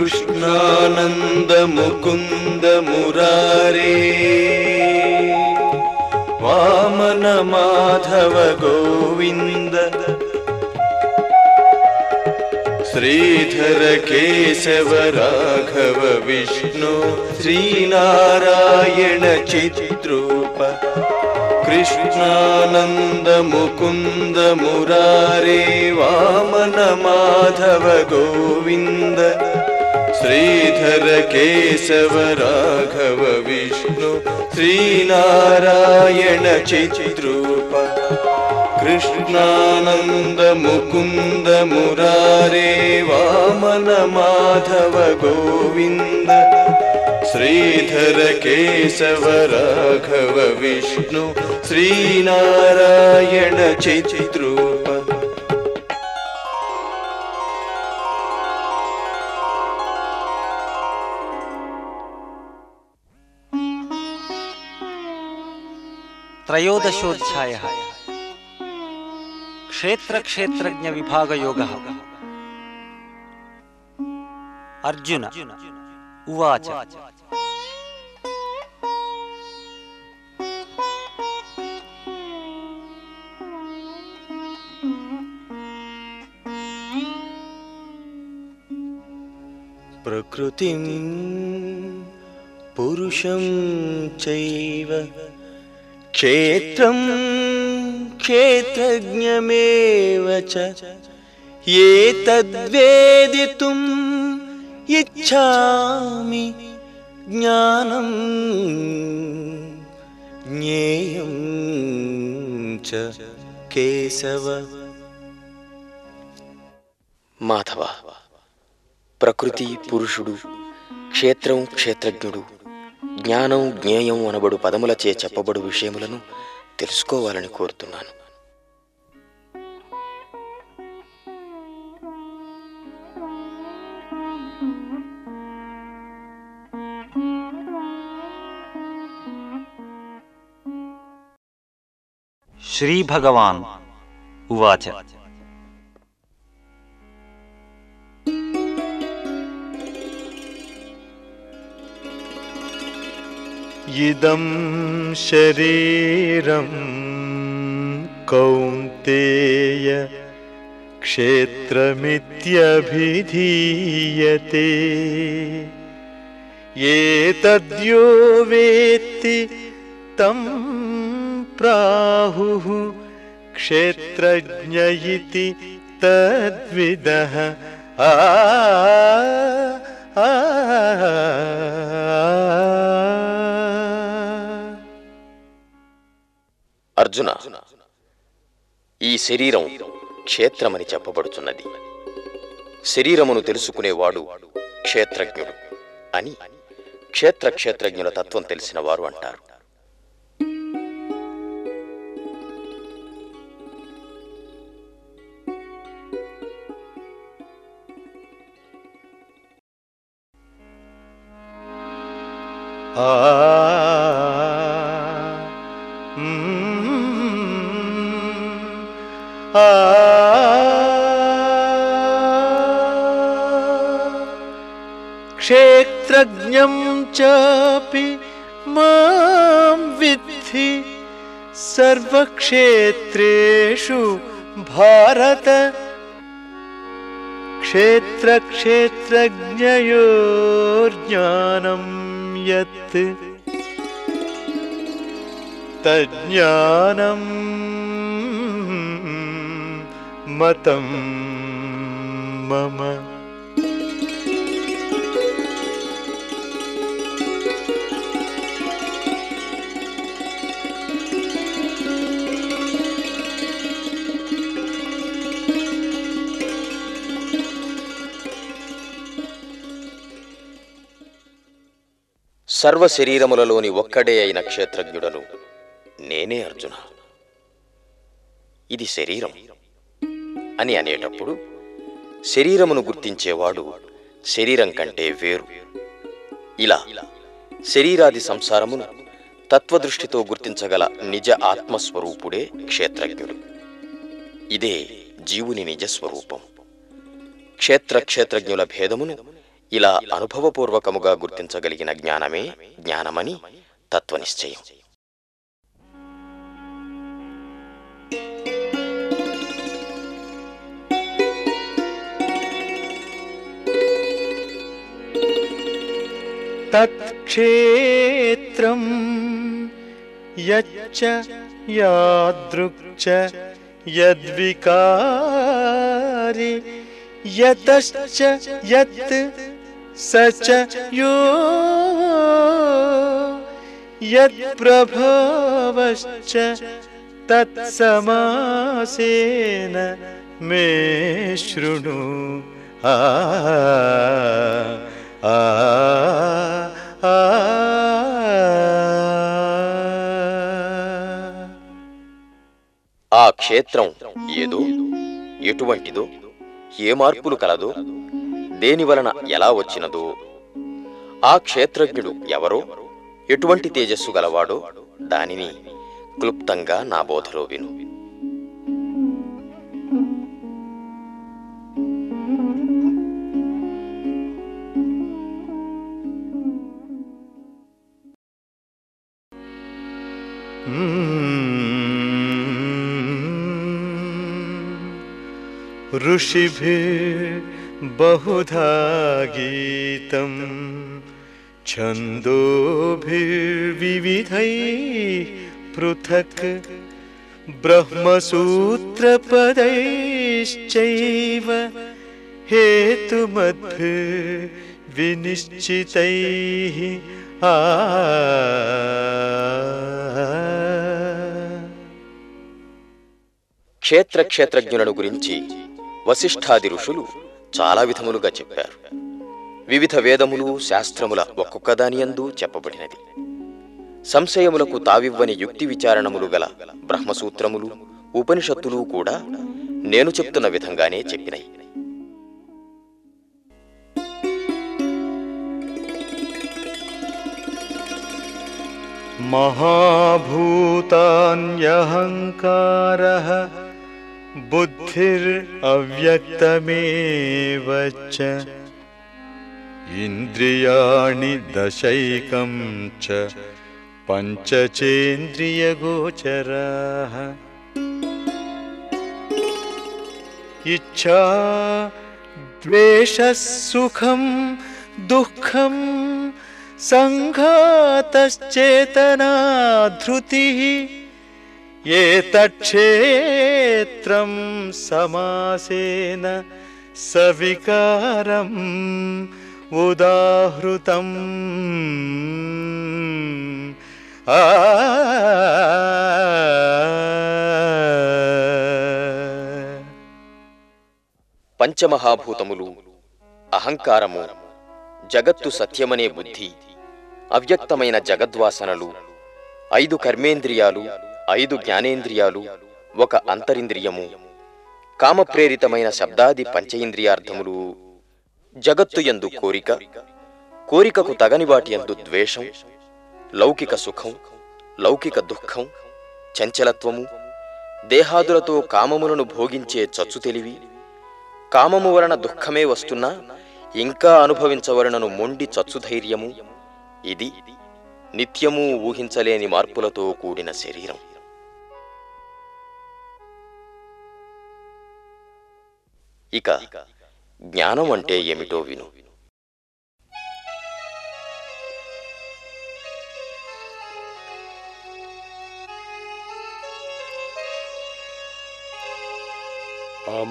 कृष्णानन्दमुकुन्दमुरारे वामन माधव गोविन्द श्रीधर केशव राघव विष्णु श्रीनारायण श्रीनारायणचित्रूप कृष्णानन्दमुकुन्द मुरारे वामन माधव गोविन्द श्रीधर केशव राघव विष्णु श्रीनारायण चैचृपा कृष्णानन्द मुकुन्द मुरारे वामन माधव गोविन्द श्रीधर केशव राघव विष्णु श्रीनारायण चैच्रू त्रयोदशोध्याय क्षेत्र क्षेत्र विभाग योग अर्जुन उवाच। प्रकृतिं पुरुषं चैव ప్రకృతిం పురుషం చైవ క్షేత్రం క్షేత్రజ్ఞమేవ చ ఏతద్వేదితుం ఇచ్ఛామి జ్ఞానం జ్ఞేయం చ కేశవ మాధవ ప్రకృతి పురుషుడు క్షేత్రం క్షేత్రజ్ఞుడు జ్ఞానం జ్ఞేయం అనబడు పదములచే చెప్పబడు విషయములను తెలుసుకోవాలని కోరుతున్నాను. శ్రీభగవాన్ ఉవాచ. इदं शरीरं कौन्तेय क्षेत्रमित्यभिधीयते। एतद्यो वेत्ति तं प्राहुः क्षेत्रज्ञ इति तद्विदः आ आ। అర్జున ఈ శరీరం క్షేత్రమని చెప్పబడుచున్నది శరీరమును తెలుసుకునేవాడు క్షేత్రజ్ఞుడు అని క్షేత్ర క్షేత్రజ్ఞుల తత్వం తెలిసిన వారు అంటారు. ఆ क्षेत्रज्ञं चापि मां विद्धि सर्वक्षेत्रेषु भारत। क्षेत्रक्षेत्रज्ञयोर्ज्ञानं यत्। तज्ज्ञानम् मतं मम సర్వ శరీరములలోని ఒక్కడే అయిన క్షేత్రజ్ఞుడను నేనే అర్జున ఇది శరీరం అని అనేటప్పుడు శరీరమును గుర్తించేవాడు శరీరం కంటే వేరు. ఇలా శరీరాది సంసారమును తత్వదృష్టితో గుర్తించగల నిజ ఆత్మస్వరూపుడే క్షేత్రజ్ఞుడు. ఇదే జీవుని నిజ స్వరూపం. క్షేత్ర క్షేత్రజ్ఞుల భేదమును ఇలా అనుభవపూర్వకముగా గుర్తించగలిగిన జ్ఞానమే జ్ఞానమని తత్వనిశ్చయం. तत्क्षेत्रम् यच्च यादृक् च यद्विकारि यतश्च यत् स च यो यत्प्रभावश्च तत्समासेन मे शृणु। आ, आ క్షేత్రం ఏదో? ఎటువంటిదో? ఏ మార్పులు కలదో? దేని వలన ఎలా వచ్చినదో? ఆ క్షేత్రజ్ఞుడు ఎవరో? ఎటువంటి తేజస్సు గలవాడో? దానిని క్లుప్తంగా నా బోధలో విను. ऋषिभिर्बहुधा गीतं छन्दोभिर्विविधैः पृथक् ब्रह्मसूत्रपदैश्चैव हेतुमद्भिर्विनिश्चितैः आ క్షేత్ర క్షేత్రజ్ఞులను గురించి వశిష్ఠాది ఋషులు చాలా విధములుగా చెప్పారు. వివిధ వేదములు శాస్త్రముల ఒక్కొక్కదానియందు చెప్పబడినది. సంశయములకు తావివ్వని యుక్తి విచారణములు గల బ్రహ్మసూత్రములు ఉపనిషత్తులు కూడా నేను చెప్తున్న విధంగానే చెప్పినాయి. మహాభూతాన్యహంకార बुद्धिरव्यक्तमेव च इन्द्रियाणि दशैकं च। पञ्चचेन्द्रियगोचराः। इच्छा द्वेषः सुखं दुःखं सङ्घातश्चेतना धृतिः एतच्छेत्रं समासेन सविकारम् उदाहृतम् आ పంచమహాభూతములు అహంకారము జగత్తు సత్యమనే బుద్ధి అవ్యక్తమైన జగద్వాసనలు ఐదు కర్మేంద్రియాలు ఐదు జ్ఞానేంద్రియాలు ఒక అంతరింద్రియము. కామప్రేరితమైన శబ్దాది పంచేంద్రియార్థములు జగత్తు యందు కోరిక. కోరికకు తగని వాటి యందు ద్వేషం. లౌకిక సుఖం. లౌకిక దుఃఖం. చంచలత్వము. దేహాదులతో కామములను భోగించే చచ్చు తెలివి. కామము వలన దుఃఖమే వస్తున్నా ఇంకా అనుభవించవలనను మొండి చచ్చుధైర్యము ఇది నిత్యము ఊహించలేని మార్పులతో కూడిన శరీరం. ఇక జ్ఞానం అంటే ఏమిటో విను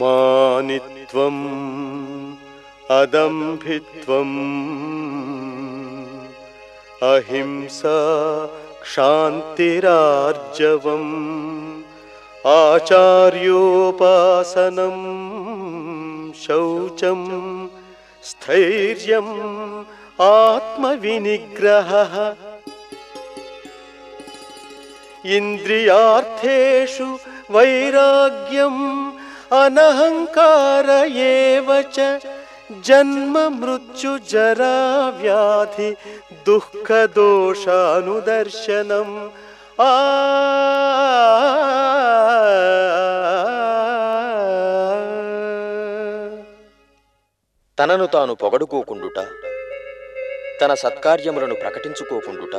अमानित्वम् अदम्भित्वम् अहिंसा क्षान्तिरार्जवम् आचार्योपासनम् शौचम् स्थैर्यम् आत्मविनिग्रहः। इन्द्रियार्थेषु वैराग्यम् अनहङ्कार एव च जन्म मृत्यु जरा व्याधि दुःखदोषानुदर्शनम् आ తనను తాను పొగడుకోకుండుట తన సత్కార్యములను ప్రకటించుకోకుండుట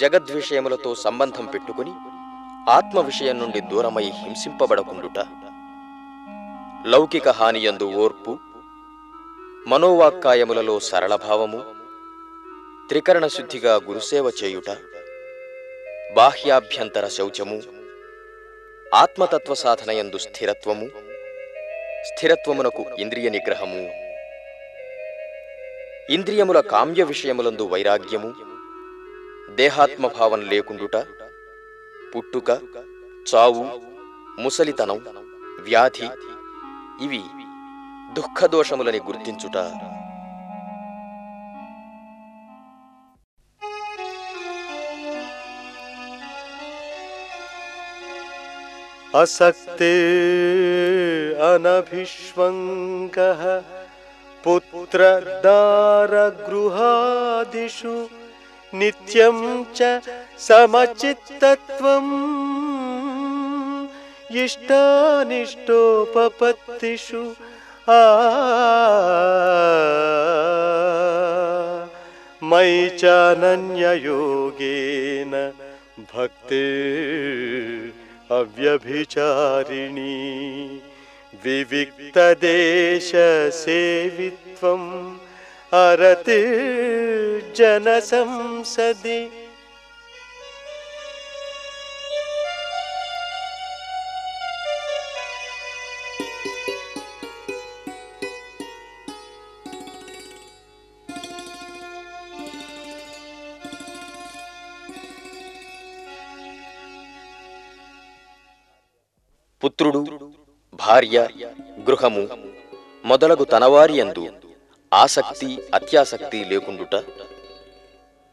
జగద్విషయములతో సంబంధం పెట్టుకుని ఆత్మ విషయం నుండి దూరమై హింసింపబడకుండుట. లౌకిక హానియందు ఓర్పు మనోవాక్కాయములలో సరళభావము త్రికరణ శుద్ధిగా గురుసేవ చేయుట బాహ్యాభ్యంతర శౌచము ఆత్మతత్వ సాధనయందు స్థిరత్వము స్థిరత్వమునకు ఇంద్రియ నిగ్రహము. ఇంద్రియముల కామ్య విషయములందు వైరాగ్యము దేహాత్మభావం లేకుండుట పుట్టుక చావు ముసలితనం వ్యాధి ఇవి దుఃఖదోషములని గుర్తించుట. అసక్తే अनभिष्वङ्गः पुत्रदारगृहादिषु नित्यं च समचित्तत्वम् इष्टानिष्टोपपत्तिषु आ मयि चानन्ययोगेन भक्ते अव्यभिचारिणी विविक्तदेशसेवित्वम् अरतिर्जनसंसदि పుత్రుడు భార్య గృహము మొదలగు తనవారి యందు ఆసక్తి అత్యాసక్తి లేకుండుట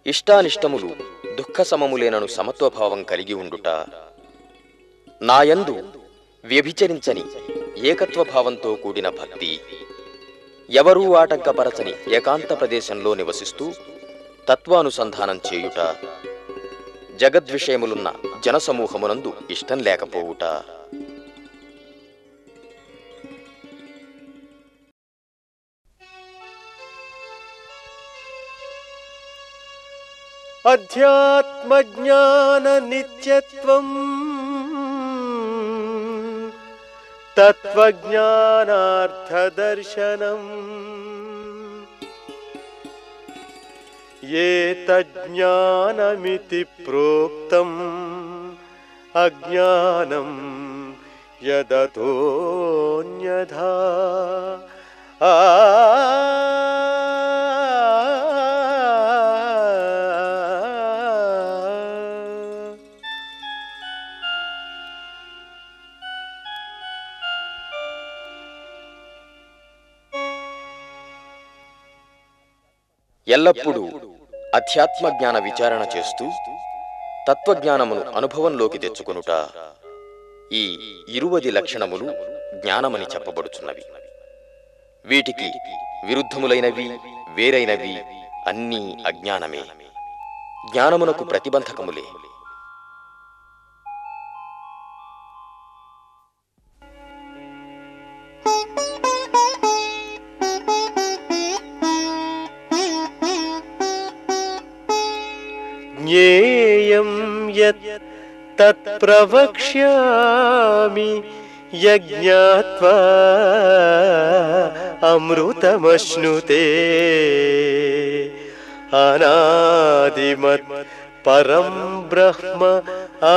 ఇష్టానిష్టములు దుఃఖ సమములేనను సమత్వభావం కలిగి ఉండుట నాయందు వ్యభిచరించని ఏకత్వభావంతో కూడిన భక్తి ఎవరూ ఆటంకపరచని ఏకాంత ప్రదేశంలో నివసిస్తూ తత్వానుసంధానం చేయుట జగద్విషయములున్న జనసమూహమునందు ఇష్టం లేకపోవుట. अध्यात्मज्ञाननित्यत्वम्। तत्त्वज्ञानार्थदर्शनम्। ये तज्ज्ञानमिति प्रोक्तम्। अज्ञानं यदतोऽन्यथा। आ ఎల్లప్పుడూ అధ్యాత్మ జ్ఞాన విచారణ చేస్తూ తత్వజ్ఞానమును అనుభవంలోకి తెచ్చుకొనుట ఈ ఇరువది లక్షణములు జ్ఞానమని చెప్పబడుచున్నవి. వీటికి విరుద్ధములైనవి వేరైనవి అన్నీ అజ్ఞానమే. జ్ఞానమునకు ప్రతిబంధకములే. ज्ञेयं यत् तत्प्रवक्ष्यामि यज्ञात्वा अमृतमश्नुते। अनादिमत् परं ब्रह्म आ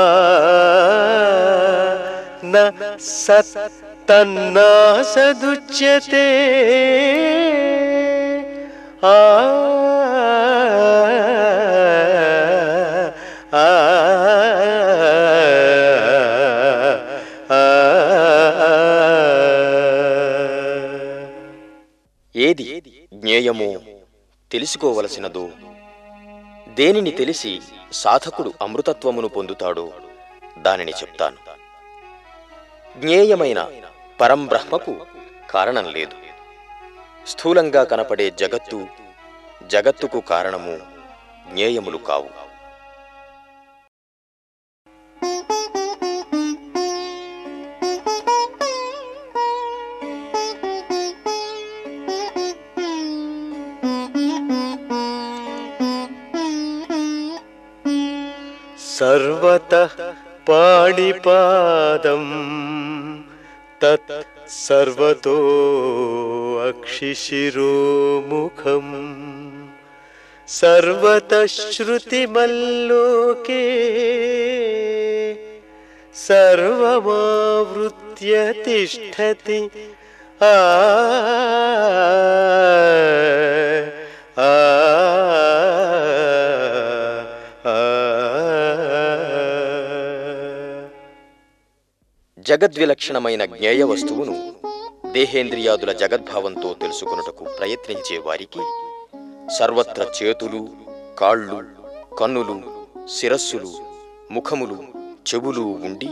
न सत् तन्नासदुच्यते आ జ్ఞేయమో తెలుసుకోవలసినదో. దేనిని తెలిసి సాధకుడు అమృతత్వమును పొందుతాడో దానిని చెప్తాను. జ్ఞేయమైన పరంబ్రహ్మకు కారణం లేదు. స్థూలంగా కనపడే జగత్తు జగత్తుకు కారణము జ్ఞేయములు కావు. भगवतः पाणिपादम्। तत् सर्वतो अक्षिशिरोमुखम्। सर्वतश्रुतिमल्लोके सर्वमावृत्य तिष्ठति। आ आ జగద్విలక్షణమైన జ్ఞేయ వస్తువును దేహేంద్రియాదుల జగద్భావంతో తెలుసుకొనుటకు ప్రయత్నించే వారికి సర్వత్ర చేతులు కాళ్ళు కన్నులు శిరస్సులు ముఖములు చెవులు ఉండి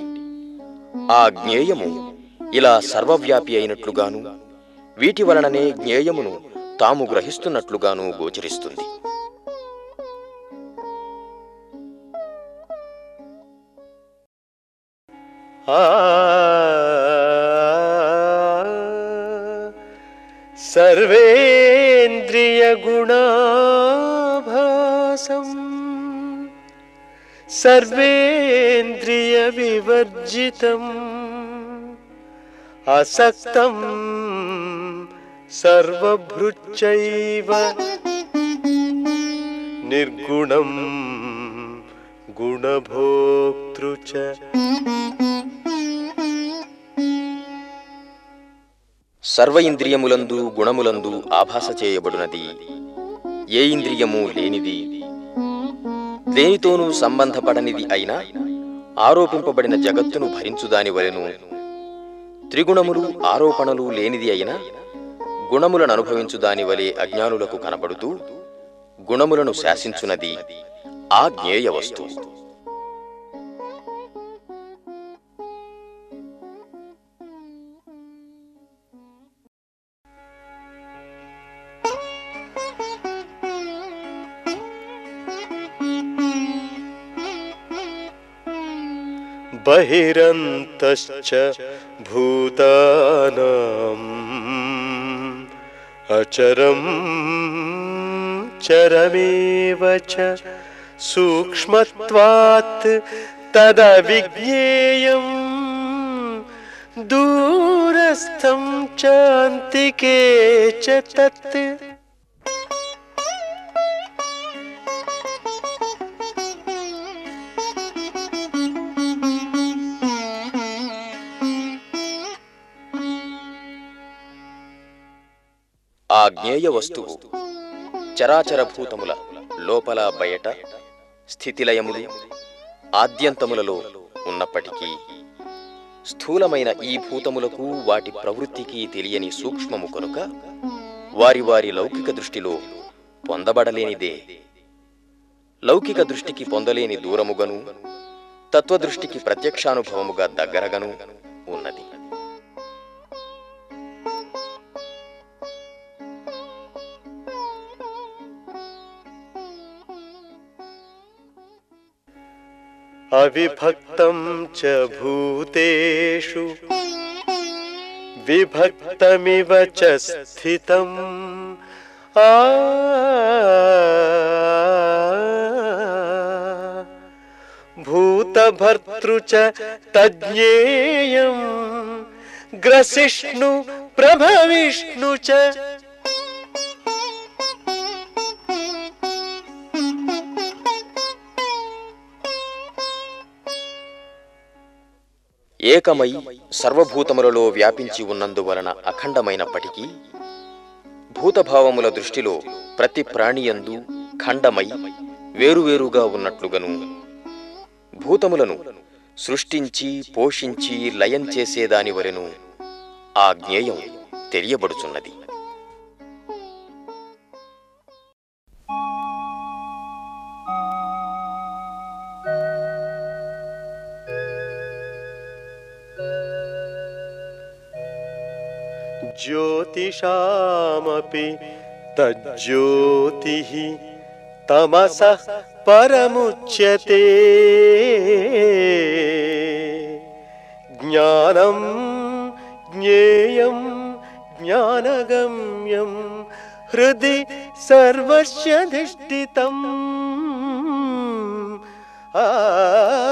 ఆ జ్ఞేయము ఇలా సర్వవ్యాపి అయినట్లుగాను వీటి వలననే జ్ఞేయమును తాము గ్రహిస్తున్నట్లుగాను గోచరిస్తుంది. ఆ సర్వేంద్రియ వివర్జితం అసక్తం సర్వభృచ్చైవ నిర్గుణం గుణభోక్తృ చ. సర్వ ఇంద్రియములందు గుణములందు ఆభాస చేయబడినది ఏ ఇంద్రియము లేనిది. దేనితోనూ సంబంధపడనిది అయినా ఆరోపింపబడిన జగత్తును భరించుదాని వలెను త్రిగుణములు ఆరోపణలు లేనిది అయినా గుణములను అనుభవించుదాని వలె అజ్ఞానులకు కనబడుతూ గుణములను శాసించునది ఆ జ్ఞేయ వస్తువు. बहिरन्तश्च भूतानाम् अचरं चरमेव च सूक्ष्मत्वात् तदविज्ञेयम् दूरस्थं चान्तिके च तत् జ్ఞేయ వస్తువు చరాచర భూతముల లోపల బయట స్థితిలయములు ఆద్యంతములలో ఉన్నప్పటికీ స్థూలమైన ఈ భూతములకు వాటి ప్రవృత్తికి తెలియని సూక్ష్మము కనుక వారి వారి లౌకిక దృష్టిలో పొందబడలేనిదే. లౌకిక దృష్టికి పొందలేని దూరముగను తత్వదృష్టికి ప్రత్యక్షానుభవముగా దగ్గరగను ఉన్నది. अविभक्तं च भूतेषु। विभक्तमिव च स्थितम्। आ। भूतभर्तृ च तज्ञेयम् ग्रसिष्णु प्रभविष्णु च ఏకమై సర్వభూతములలో వ్యాపించి ఉన్నందువలన అఖండమైనప్పటికీ భూతభావముల దృష్టిలో ప్రతి ప్రాణియందు ఖండమై వేరువేరుగా ఉన్నట్లుగను. భూతములను సృష్టించి పోషించి లయం చేసేదాని వలెను ఆ జ్ఞేయం తెలియబడుచున్నది. तज्ज्योतिः तमसः परमुच्यते। ज्ञानं ज्ञेयं ज्ञानगम्यं हृदि सर्वस्य धिष्ठितम्। आ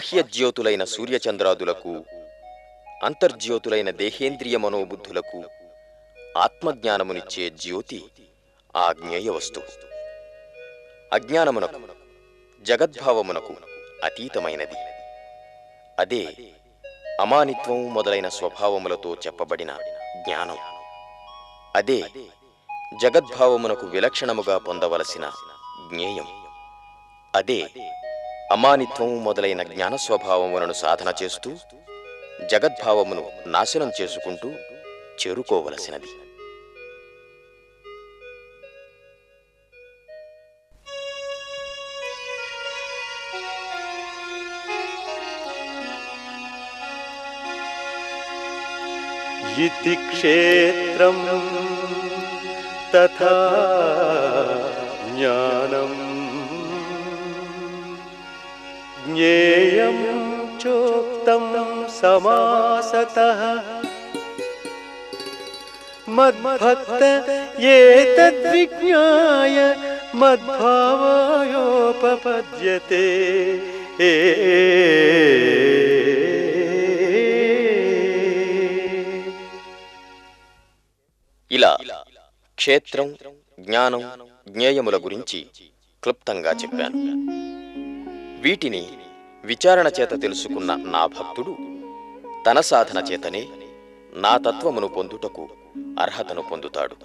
బాహ్య జ్యోతులైన సూర్యచంద్రాదులకు అంతర్జ్యోతులైన దేహేంద్రియ మనోబుద్ధులకు ఆత్మజ్ఞానమునిచ్చే జ్యోతి ఆ జ్ఞేయ వస్తువు అజ్ఞానమునకు జగద్భావమునకు అతీతమైనది. అదే అమానిత్వం మొదలైన స్వభావములతో చెప్పబడిన జ్ఞానం. అదే జగద్భావమునకు విలక్షణముగా పొందవలసిన జ్ఞేయం. అదే అమానిత్వం మొదలైన జ్ఞాన స్వభావములను సాధన చేస్తూ జగద్భావమును నాశనం చేసుకుంటూ చేరుకోవలసినది इति क्षेत्रं तथा ज्ञानम् ज्ञेयं चोक्तं समासतः मद्भक्त एतद्विज्ञाय मद्भावायोपपद्यते ఇలా క్షేత్రం జ్ఞానం జ్ఞేయముల గురించి క్లుప్తంగా చెప్పాను వీటిని విచారణ చేత తెలుసుకున్న నా భక్తుడు తన సాధన చేతనే నా తత్వమును పొందుటకు అర్హతను పొందుతాడు.